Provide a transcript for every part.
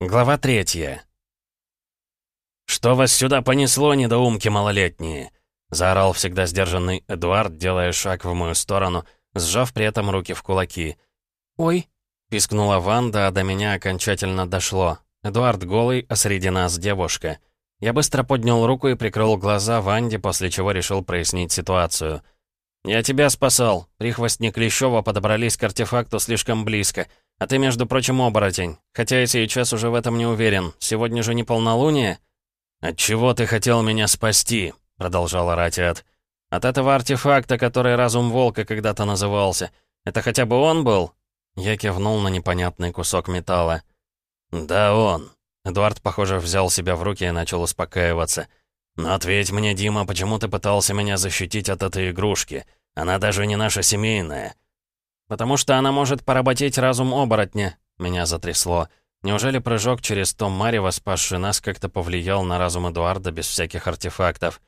Глава третья. «Что вас сюда понесло, недоумки малолетние?» — заорал всегда сдержанный Эдуард, делая шаг в мою сторону, сжав при этом руки в кулаки. «Ой!» — пискнула Ванда, а до меня окончательно дошло. Эдуард голый, а среди нас девушка. Я быстро поднял руку и прикрыл глаза Ванде, после чего решил прояснить ситуацию. «Я тебя спасал. Прихвостни Клещёва подобрались к артефакту слишком близко. А ты, между прочим, оборотень. Хотя я сейчас уже в этом не уверен. Сегодня же не полнолуние?» «Отчего ты хотел меня спасти?» — продолжал Эд. «От этого артефакта, который разум волка когда-то назывался. Это хотя бы он был?» Я кивнул на непонятный кусок металла. «Да он». Эдуард, похоже, взял себя в руки и начал успокаиваться. «Но ответь мне, Дима, почему ты пытался меня защитить от этой игрушки? Она даже не наша семейная». «Потому что она может поработить разум оборотня», — меня затрясло. Неужели прыжок через том Марева, спасший нас, как-то повлиял на разум Эдуарда без всяких артефактов?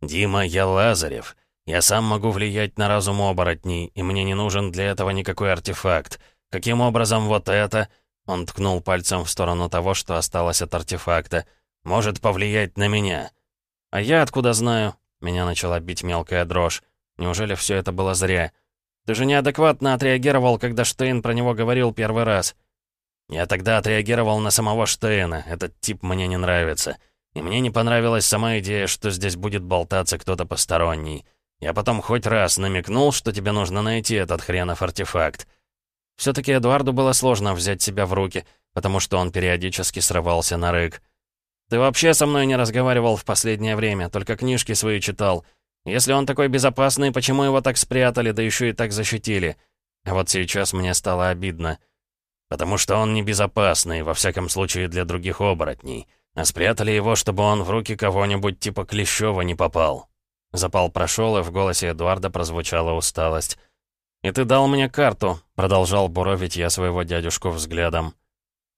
«Дима, я Лазарев. Я сам могу влиять на разум оборотней, и мне не нужен для этого никакой артефакт. Каким образом вот это...» Он ткнул пальцем в сторону того, что осталось от артефакта. «Может повлиять на меня». «А я откуда знаю?» Меня начала бить мелкая дрожь. Неужели все это было зря? Ты же неадекватно отреагировал, когда Штейн про него говорил первый раз. Я тогда отреагировал на самого Штейна. Этот тип мне не нравится. И мне не понравилась сама идея, что здесь будет болтаться кто-то посторонний. Я потом хоть раз намекнул, что тебе нужно найти этот хренов артефакт. Все-таки Эдуарду было сложно взять себя в руки, потому что он периодически срывался на рык. «Ты вообще со мной не разговаривал в последнее время, только книжки свои читал. Если он такой безопасный, почему его так спрятали, да еще и так защитили? А вот сейчас мне стало обидно. Потому что он небезопасный, во всяком случае для других оборотней. А спрятали его, чтобы он в руки кого-нибудь типа Клещева не попал. Запал прошел, и в голосе Эдуарда прозвучала усталость. «И ты дал мне карту», — продолжал буровить я своего дядюшку взглядом.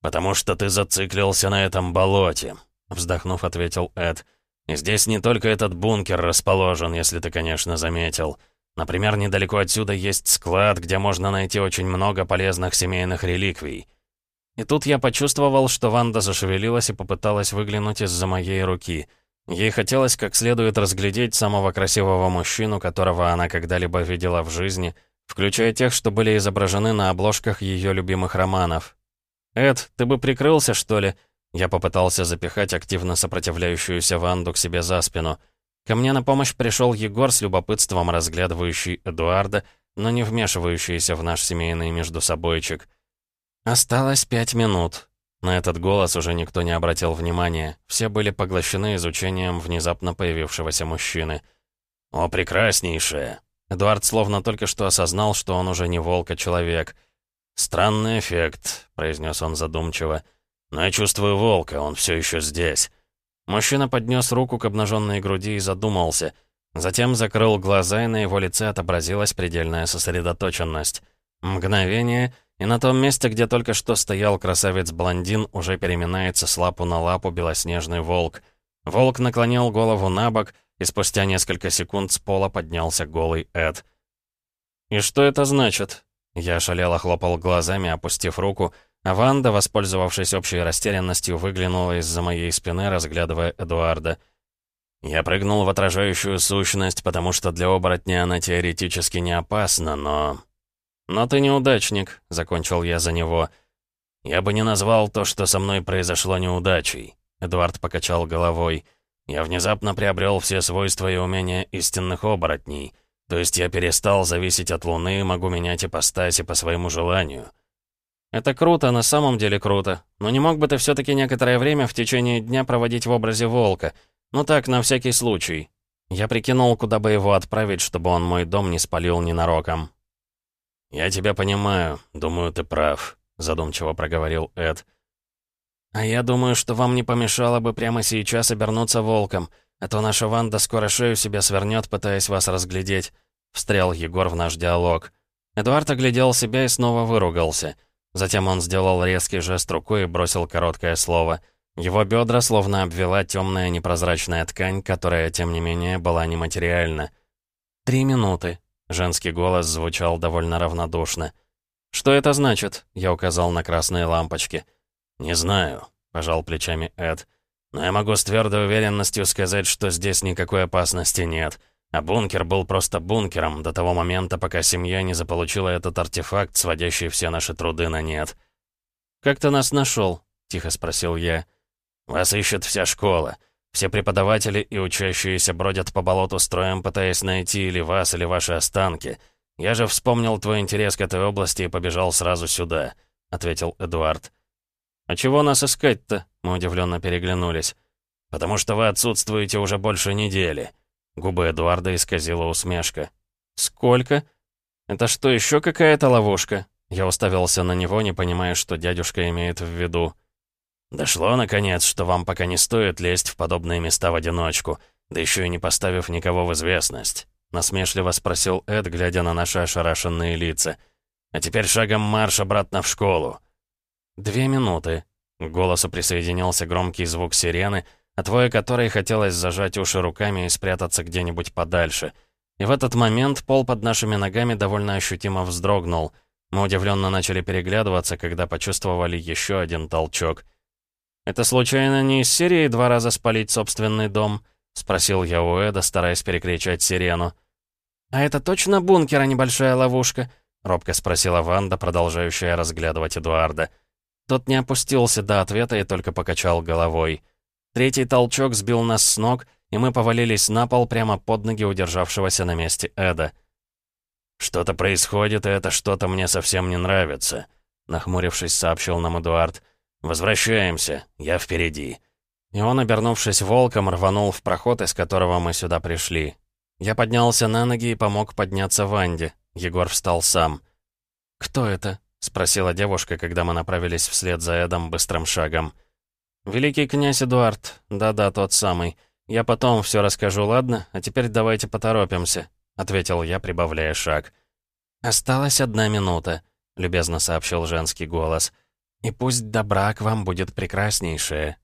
«Потому что ты зациклился на этом болоте», — вздохнув, ответил Эд. Здесь не только этот бункер расположен, если ты, конечно, заметил. Например, недалеко отсюда есть склад, где можно найти очень много полезных семейных реликвий. И тут я почувствовал, что Ванда зашевелилась и попыталась выглянуть из-за моей руки. Ей хотелось как следует разглядеть самого красивого мужчину, которого она когда-либо видела в жизни, включая тех, что были изображены на обложках ее любимых романов. «Эд, ты бы прикрылся, что ли?» Я попытался запихать активно сопротивляющуюся Ванду к себе за спину. Ко мне на помощь пришел Егор с любопытством, разглядывающий Эдуарда, но не вмешивающийся в наш семейный междусобойчик. Осталось пять минут. На этот голос уже никто не обратил внимания. Все были поглощены изучением внезапно появившегося мужчины. «О, прекраснейшая!» Эдуард словно только что осознал, что он уже не волк, а человек. «Странный эффект», — произнес он задумчиво. Но я чувствую волка, он все еще здесь. Мужчина поднес руку к обнаженной груди и задумался. Затем закрыл глаза, и на его лице отобразилась предельная сосредоточенность. Мгновение, и на том месте, где только что стоял красавец-блондин, уже переминается с лапу на лапу белоснежный волк. Волк наклонил голову на бок, и спустя несколько секунд с пола поднялся голый Эд. «И что это значит?» Я шалело хлопал глазами, опустив руку, а Ванда, воспользовавшись общей растерянностью, выглянула из-за моей спины, разглядывая Эдуарда. Я прыгнул в отражающую сущность, потому что для оборотня она теоретически не опасна, но... «Но ты неудачник», — закончил я за него. «Я бы не назвал то, что со мной произошло неудачей», — Эдуард покачал головой. «Я внезапно приобрел все свойства и умения истинных оборотней. То есть я перестал зависеть от Луны и могу менять ипостаси по своему желанию». «Это круто, на самом деле круто. Но не мог бы ты все-таки некоторое время в течение дня проводить в образе волка? Ну так, на всякий случай». Я прикинул, куда бы его отправить, чтобы он мой дом не спалил ненароком. «Я тебя понимаю. Думаю, ты прав», — задумчиво проговорил Эд. «А я думаю, что вам не помешало бы прямо сейчас обернуться волком, а то наша Ванда скоро шею себе свернет, пытаясь вас разглядеть», — встрял Егор в наш диалог. Эдуард оглядел себя и снова выругался — Затем он сделал резкий жест рукой и бросил короткое слово. Его бедра словно обвела темная непрозрачная ткань, которая, тем не менее, была нематериальна. «Три минуты», — женский голос звучал довольно равнодушно. «Что это значит?» — я указал на красные лампочки. «Не знаю», — пожал плечами Эд. «Но я могу с твердой уверенностью сказать, что здесь никакой опасности нет. А бункер был просто бункером до того момента, пока семья не заполучила этот артефакт, сводящий все наши труды на нет». «Как ты нас нашел? тихо спросил я. «Вас ищет вся школа. Все преподаватели и учащиеся бродят по болоту строем, пытаясь найти или вас, или ваши останки. Я же вспомнил твой интерес к этой области и побежал сразу сюда», — ответил Эдуард. «А чего нас искать-то?» — мы удивленно переглянулись. «Потому что вы отсутствуете уже больше недели». Губы Эдуарда исказила усмешка. «Сколько? Это что, еще какая-то ловушка?» Я уставился на него, не понимая, что дядюшка имеет в виду. «Дошло, наконец, что вам пока не стоит лезть в подобные места в одиночку, да еще и не поставив никого в известность», — насмешливо спросил Эд, глядя на наши ошарашенные лица. «А теперь шагом марш обратно в школу». «Две минуты». К голосу присоединился громкий звук сирены, от воя которой хотелось зажать уши руками и спрятаться где-нибудь подальше. И в этот момент пол под нашими ногами довольно ощутимо вздрогнул. Мы удивленно начали переглядываться, когда почувствовали еще один толчок. «Это случайно не из серии два раза спалить собственный дом?» — спросил я у Эда, стараясь перекричать сирену. «А это точно бункер, а небольшая ловушка?» — робко спросила Ванда, продолжающая разглядывать Эдуарда. Тот не опустился до ответа и только покачал головой. Третий толчок сбил нас с ног, и мы повалились на пол прямо под ноги удержавшегося на месте Эда. «Что-то происходит, и это что-то мне совсем не нравится», — нахмурившись, сообщил нам Эдуард. «Возвращаемся, я впереди». И он, обернувшись волком, рванул в проход, из которого мы сюда пришли. Я поднялся на ноги и помог подняться Ванде. Егор встал сам. «Кто это?» — спросила девушка, когда мы направились вслед за Эдом быстрым шагом. «Великий князь Эдуард. Да-да, тот самый. Я потом все расскажу, ладно? А теперь давайте поторопимся», — ответил я, прибавляя шаг. «Осталась одна минута», — любезно сообщил женский голос. «И пусть добра к вам будет прекраснейшее».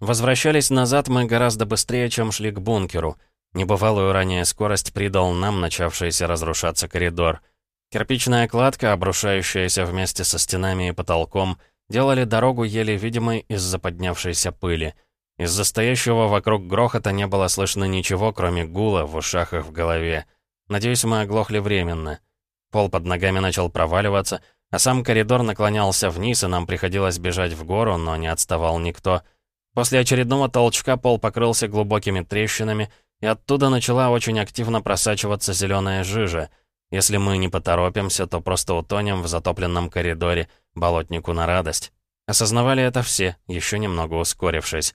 Возвращались назад мы гораздо быстрее, чем шли к бункеру. Небывалую ранее скорость придал нам начавшийся разрушаться коридор — Кирпичная кладка, обрушающаяся вместе со стенами и потолком, делали дорогу еле видимой из-за поднявшейся пыли. Из-за стоящего вокруг грохота не было слышно ничего, кроме гула в ушах и в голове. Надеюсь, мы оглохли временно. Пол под ногами начал проваливаться, а сам коридор наклонялся вниз, и нам приходилось бежать в гору, но не отставал никто. После очередного толчка пол покрылся глубокими трещинами, и оттуда начала очень активно просачиваться зеленая жижа — если мы не поторопимся, то просто утонем в затопленном коридоре, болотнику на радость. Осознавали это все, еще немного ускорившись.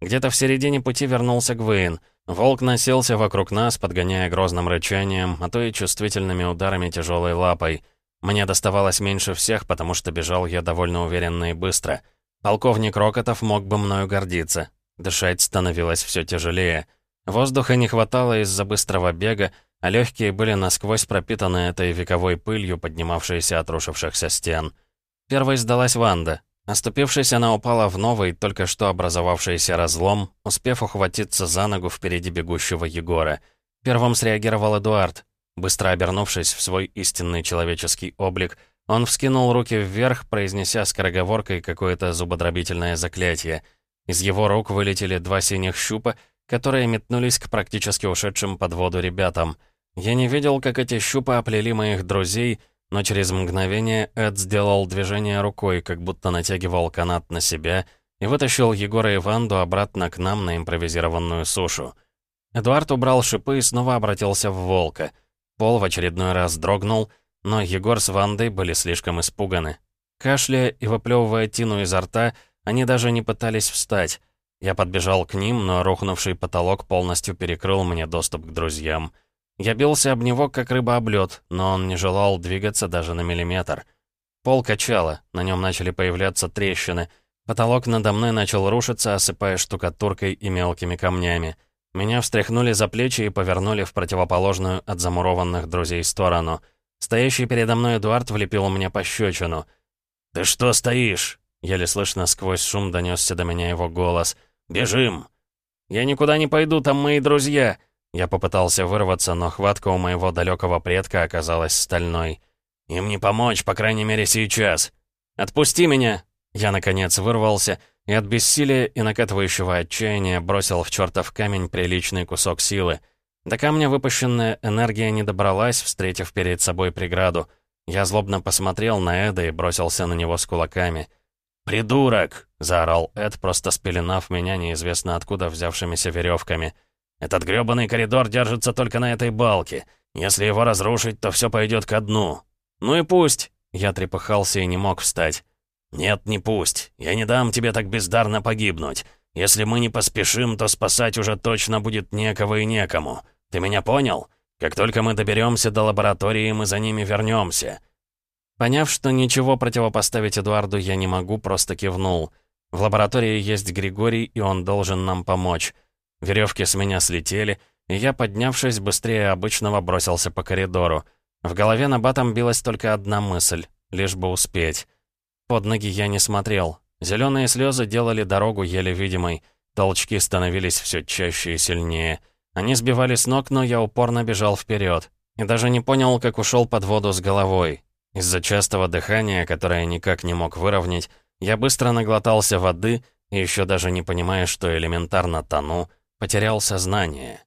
Где-то в середине пути вернулся Гвейн. Волк носился вокруг нас, подгоняя грозным рычанием, а то и чувствительными ударами тяжелой лапой. Мне доставалось меньше всех, потому что бежал я довольно уверенно и быстро. Полковник Рокотов мог бы мною гордиться. Дышать становилось все тяжелее. Воздуха не хватало из-за быстрого бега, а легкие были насквозь пропитаны этой вековой пылью, поднимавшейся от рушившихся стен. Первой сдалась Ванда. Оступившись, она упала в новый, только что образовавшийся разлом, успев ухватиться за ногу впереди бегущего Егора. Первым среагировал Эдуард. Быстро обернувшись в свой истинный человеческий облик, он вскинул руки вверх, произнеся скороговоркой какое-то зубодробительное заклятие. Из его рук вылетели два синих щупа, которые метнулись к практически ушедшим под воду ребятам. Я не видел, как эти щупы оплели моих друзей, но через мгновение Эд сделал движение рукой, как будто натягивал канат на себя, и вытащил Егора и Ванду обратно к нам на импровизированную сушу. Эдуард убрал шипы и снова обратился в волка. Пол в очередной раз дрогнул, но Егор с Вандой были слишком испуганы. Кашляя и выплевывая тину изо рта, они даже не пытались встать. Я подбежал к ним, но рухнувший потолок полностью перекрыл мне доступ к друзьям. Я бился об него, как рыба об лед, но он не желал двигаться даже на миллиметр. Пол качало, на нем начали появляться трещины. Потолок надо мной начал рушиться, осыпая штукатуркой и мелкими камнями. Меня встряхнули за плечи и повернули в противоположную от замурованных друзей сторону. Стоящий передо мной Эдуард влепил мне пощечину. «Ты что стоишь?» Еле слышно сквозь шум донесся до меня его голос. «Бежим!» «Я никуда не пойду, там мои друзья!» Я попытался вырваться, но хватка у моего далекого предка оказалась стальной. «Им не помочь, по крайней мере, сейчас!» «Отпусти меня!» Я, наконец, вырвался и от бессилия и накатывающего отчаяния бросил в чертов камень приличный кусок силы. До камня выпущенная энергия не добралась, встретив перед собой преграду. Я злобно посмотрел на Эда и бросился на него с кулаками. «Придурок!» — заорал Эд, просто спеленав меня неизвестно откуда взявшимися веревками. «Этот грёбаный коридор держится только на этой балке. Если его разрушить, то все пойдет ко дну». «Ну и пусть!» — я трепыхался и не мог встать. «Нет, не пусть. Я не дам тебе так бездарно погибнуть. Если мы не поспешим, то спасать уже точно будет некого и некому. Ты меня понял? Как только мы доберемся до лаборатории, мы за ними вернемся. Поняв, что ничего противопоставить Эдуарду я не могу, просто кивнул. В лаборатории есть Григорий, и он должен нам помочь. Веревки с меня слетели, и я, поднявшись, быстрее обычного бросился по коридору. В голове на батом билась только одна мысль — лишь бы успеть. Под ноги я не смотрел. Зеленые слезы делали дорогу еле видимой. Толчки становились все чаще и сильнее. Они сбивали с ног, но я упорно бежал вперед. И даже не понял, как ушел под воду с головой. Из-за частого дыхания, которое никак не мог выровнять, я быстро наглотался воды и еще даже не понимая, что элементарно тону, потерял сознание.